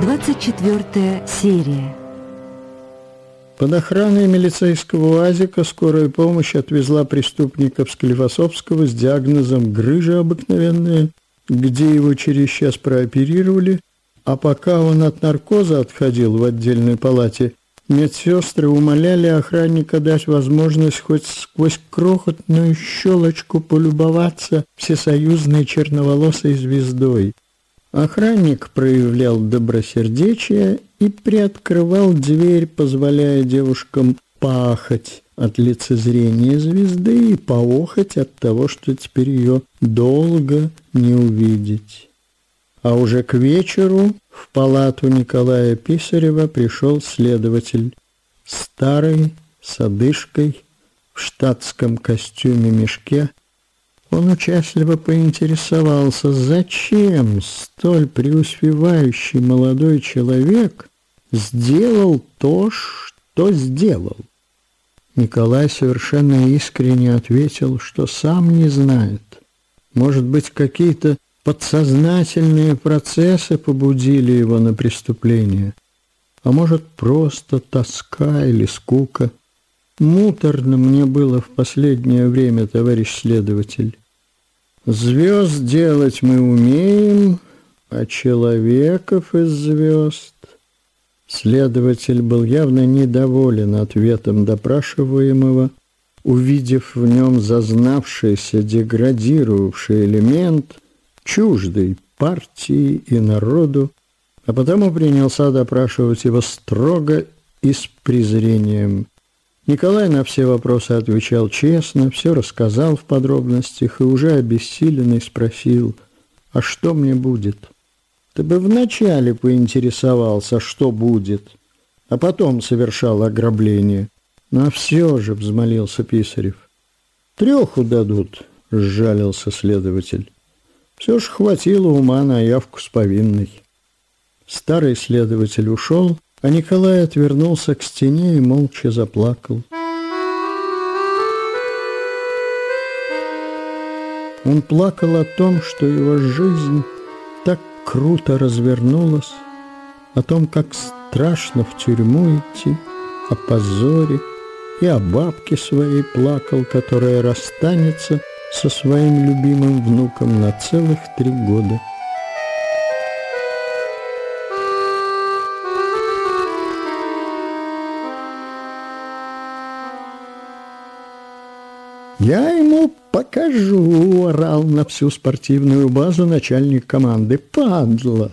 24 серия. Под охраной милицейского УАЗика скорая помощь отвезла преступника в Склифосовского с диагнозом грыжа обыкновенная, где его через час прооперировали, а пока он от наркоза отходил в отдельной палате, медсестры умоляли охранника дать возможность хоть сквозь крохотную щелочку полюбоваться всесоюзной черноволосой звездой. Охранник проявлял добросердечие и приоткрывал дверь, позволяя девушкам пахать от лицезрения звезды и поохать от того, что теперь ее долго не увидеть. А уже к вечеру в палату Николая Писарева пришел следователь, старый, с одышкой, в штатском костюме-мешке, он участливо поинтересовался, зачем столь преуспевающий молодой человек сделал то, что сделал. Николай совершенно искренне ответил, что сам не знает. Может быть, какие-то подсознательные процессы побудили его на преступление, а может, просто тоска или скука. Муторно мне было в последнее время, товарищ следователь. Звезд делать мы умеем, а человеков из звезд... Следователь был явно недоволен ответом допрашиваемого, увидев в нем зазнавшийся, деградировавший элемент, чуждый партии и народу, а потому принялся допрашивать его строго и с презрением. Николай на все вопросы отвечал честно, все рассказал в подробностях и уже обессиленный спросил, «А что мне будет?» «Ты бы вначале поинтересовался, что будет, а потом совершал ограбление». «Ну, а все же», — взмолился Писарев. «Треху дадут», — сжалился следователь. «Все ж хватило ума на явку с повинной». Старый следователь ушел, а Николай отвернулся к стене и молча заплакал. Он плакал о том, что его жизнь так круто развернулась, о том, как страшно в тюрьму идти, о позоре, и о бабке своей плакал, которая расстанется со своим любимым внуком на целых три года. «Я ему покажу!» – орал на всю спортивную базу начальник команды. «Падла!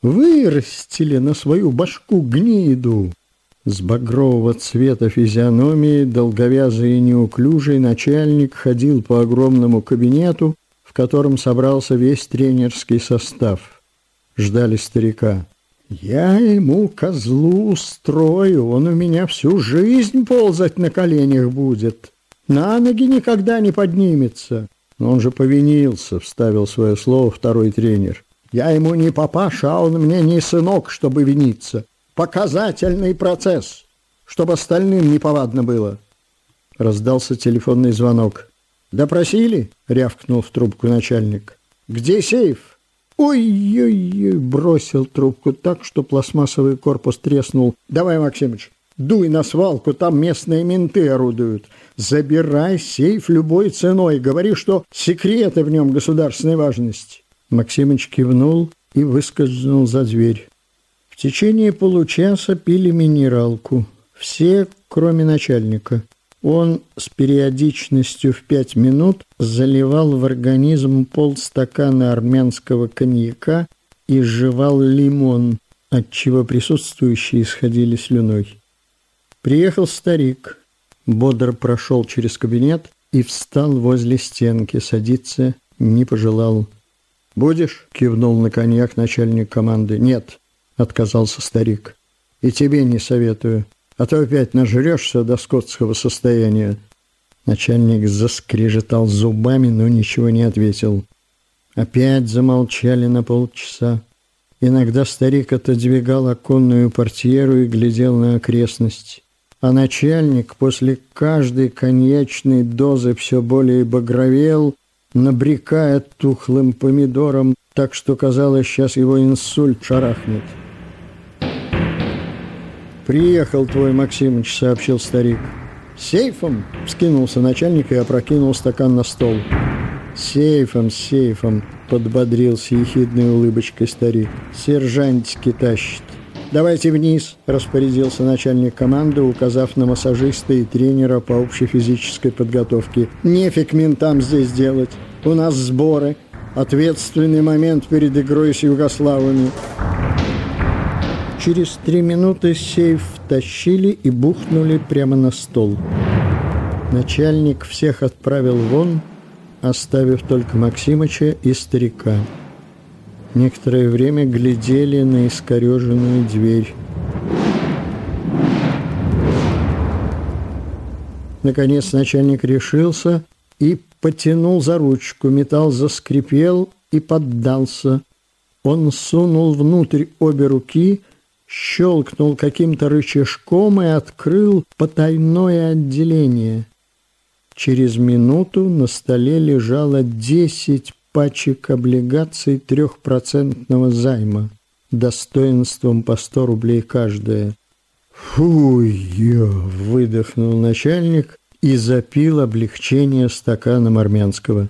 Вырастили на свою башку гниду!» С багрового цвета физиономии долговязый и неуклюжий начальник ходил по огромному кабинету, в котором собрался весь тренерский состав. Ждали старика. «Я ему козлу устрою, он у меня всю жизнь ползать на коленях будет!» На ноги никогда не поднимется. Но он же повинился, вставил свое слово второй тренер. Я ему не папаша, а он мне не сынок, чтобы виниться. Показательный процесс, чтобы остальным неповадно было. Раздался телефонный звонок. «Допросили?» — рявкнул в трубку начальник. «Где сейф?» «Ой-ой-ой!» — бросил трубку так, что пластмассовый корпус треснул. «Давай, Максимыч, дуй на свалку, там местные менты орудуют. Забирай сейф любой ценой. Говори, что секреты в нем государственной важности. Максимыч кивнул и выскользнул за дверь. В течение получаса пили минералку. Все, кроме начальника. Он с периодичностью в пять минут заливал в организм полстакана армянского коньяка и жевал лимон, отчего присутствующие исходили слюной. Приехал старик, бодро прошел через кабинет и встал возле стенки, садиться не пожелал. «Будешь?» — кивнул на коньяк начальник команды. «Нет», — отказался старик. «И тебе не советую, а то опять нажрешься до скотского состояния». Начальник заскрежетал зубами, но ничего не ответил. Опять замолчали на полчаса. Иногда старик отодвигал оконную портьеру и глядел на окрестность а начальник после каждой коньячной дозы все более багровел, набрекая тухлым помидором, так что казалось, сейчас его инсульт шарахнет. «Приехал твой Максимыч», — сообщил старик. «Сейфом?» — вскинулся начальник и опрокинул стакан на стол. «Сейфом, сейфом», — подбодрился ехидной улыбочкой старик. «Сержантики тащит». «Давайте вниз», – распорядился начальник команды, указав на массажиста и тренера по общей физической подготовке. «Нефиг ментам здесь делать. У нас сборы. Ответственный момент перед игрой с югославами». Через три минуты сейф тащили и бухнули прямо на стол. Начальник всех отправил вон, оставив только Максимыча и старика. Некоторое время глядели на искореженную дверь. Наконец начальник решился и потянул за ручку. Металл заскрипел и поддался. Он сунул внутрь обе руки, щелкнул каким-то рычажком и открыл потайное отделение. Через минуту на столе лежало десять пачек облигаций трехпроцентного займа достоинством по сто рублей каждая. «Фу-ё!» – выдохнул начальник и запил облегчение стаканом армянского.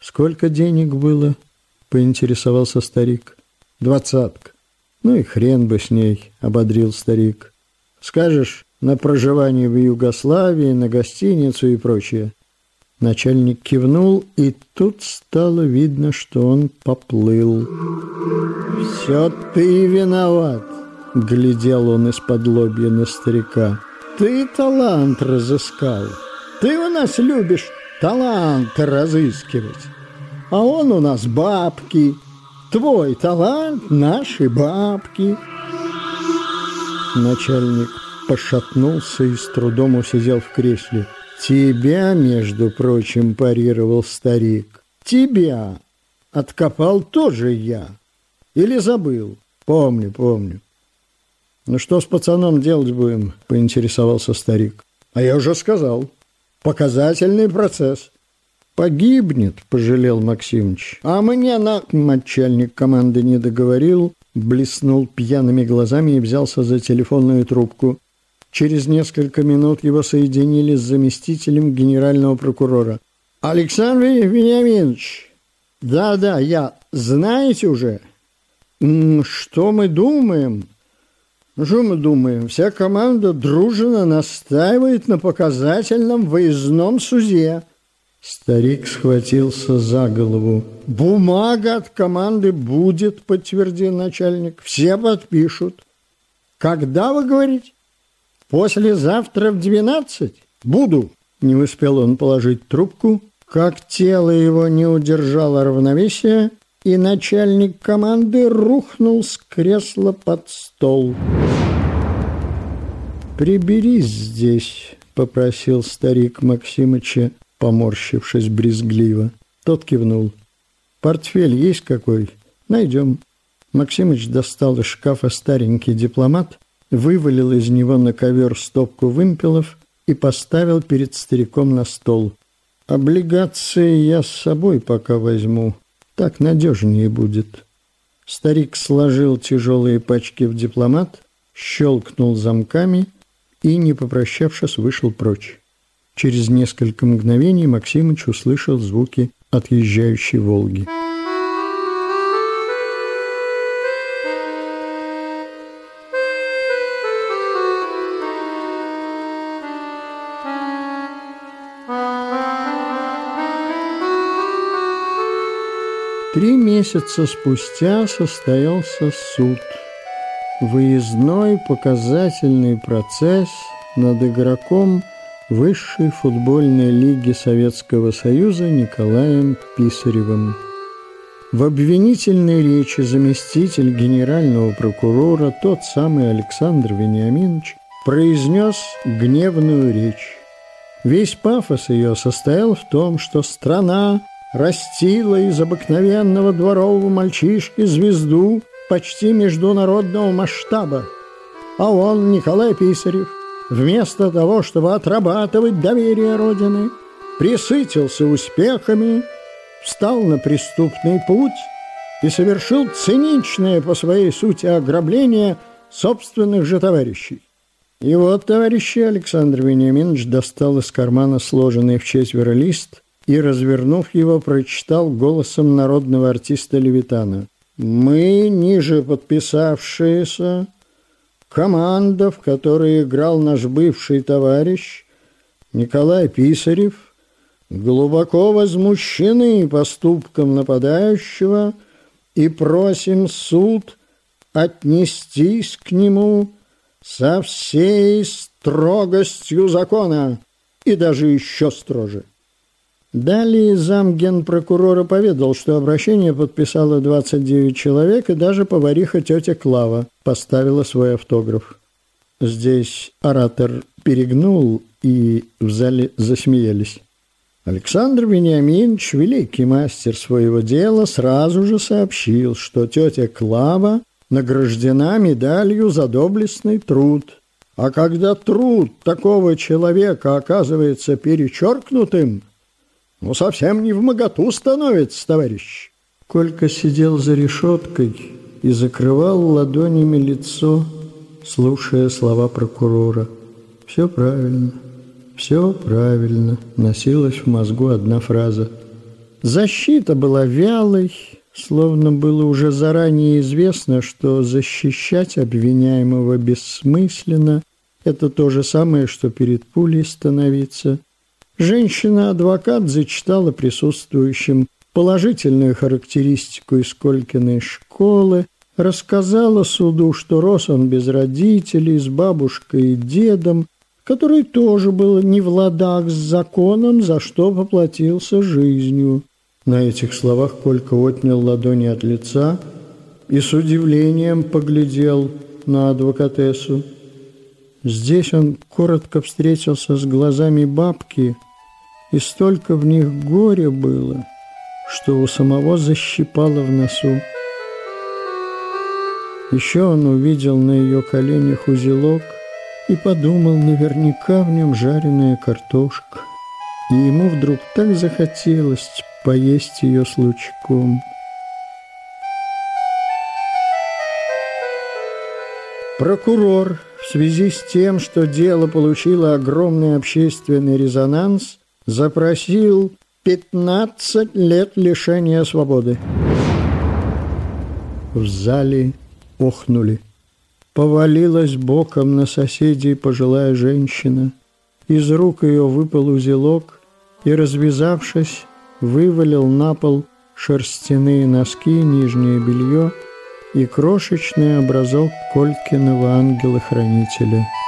«Сколько денег было?» – поинтересовался старик. «Двадцатка». «Ну и хрен бы с ней», – ободрил старик. «Скажешь, на проживание в Югославии, на гостиницу и прочее». Начальник кивнул, и тут стало видно, что он поплыл. «Все ты виноват!» — глядел он из-под лобья на старика. «Ты талант разыскал. Ты у нас любишь талант разыскивать. А он у нас бабки. Твой талант — наши бабки». Начальник пошатнулся и с трудом усидел в кресле. «Тебя, между прочим, парировал старик. Тебя откопал тоже я. Или забыл? Помню, помню. Ну что с пацаном делать будем? Поинтересовался старик. А я уже сказал. Показательный процесс. Погибнет, пожалел Максимыч. А мне на... Начальник команды не договорил, блеснул пьяными глазами и взялся за телефонную трубку. Через несколько минут его соединили с заместителем генерального прокурора. «Александр Вениаминович, да-да, я, знаете уже, что мы думаем?» Что мы думаем? Вся команда дружно настаивает на показательном выездном суде. Старик схватился за голову. Бумага от команды будет, подтвердил начальник. Все подпишут. Когда вы говорите? Послезавтра в двенадцать? Буду. Не успел он положить трубку, как тело его не удержало равновесия, и начальник команды рухнул с кресла под стол. «Приберись здесь», — попросил старик Максимыча, поморщившись брезгливо. Тот кивнул. «Портфель есть какой? Найдем». Максимыч достал из шкафа старенький дипломат, вывалил из него на ковер стопку вымпелов и поставил перед стариком на стол. «Облигации я с собой пока возьму. Так надежнее будет». Старик сложил тяжелые пачки в дипломат, щелкнул замками и, не попрощавшись, вышел прочь. Через несколько мгновений Максимыч услышал звуки отъезжающей «Волги». Три месяца спустя состоялся суд. Выездной показательный процесс над игроком Высшей футбольной лиги Советского Союза Николаем Писаревым. В обвинительной речи заместитель генерального прокурора, тот самый Александр Вениаминович, произнес гневную речь. Весь пафос ее состоял в том, что страна растила из обыкновенного дворового мальчишки звезду почти международного масштаба. А он, Николай Писарев, вместо того, чтобы отрабатывать доверие Родины, присытился успехами, встал на преступный путь и совершил циничное по своей сути ограбление собственных же товарищей. И вот, товарищи, Александр Вениаминович достал из кармана сложенный в четверо лист и, развернув его, прочитал голосом народного артиста Левитана. «Мы, ниже подписавшиеся, команда, в которой играл наш бывший товарищ Николай Писарев, глубоко возмущены поступком нападающего и просим суд отнестись к нему со всей строгостью закона и даже еще строже. Далее замгенпрокурора поведал, что обращение подписало 29 человек, и даже повариха тетя Клава поставила свой автограф. Здесь оратор перегнул, и в зале засмеялись. Александр Вениаминович, великий мастер своего дела, сразу же сообщил, что тетя Клава награждена медалью за доблестный труд. А когда труд такого человека оказывается перечеркнутым, ну, совсем не в моготу становится, товарищ. Колька сидел за решеткой и закрывал ладонями лицо, слушая слова прокурора. Все правильно, все правильно, носилась в мозгу одна фраза. Защита была вялой, словно было уже заранее известно, что защищать обвиняемого бессмысленно, это то же самое, что перед пулей становиться. Женщина-адвокат зачитала присутствующим положительную характеристику из Колькиной школы, рассказала суду, что рос он без родителей, с бабушкой и дедом, который тоже был не в ладах с законом, за что поплатился жизнью. На этих словах Колька отнял ладони от лица и с удивлением поглядел на адвокатессу. Здесь он коротко встретился с глазами бабки – и столько в них горя было, что у самого защипало в носу. Еще он увидел на ее коленях узелок и подумал, наверняка в нем жареная картошка. И ему вдруг так захотелось поесть ее с лучком. Прокурор в связи с тем, что дело получило огромный общественный резонанс, запросил 15 лет лишения свободы. В зале охнули. Повалилась боком на соседей пожилая женщина. Из рук ее выпал узелок и, развязавшись, вывалил на пол шерстяные носки, нижнее белье и крошечный образок Колькиного ангела-хранителя –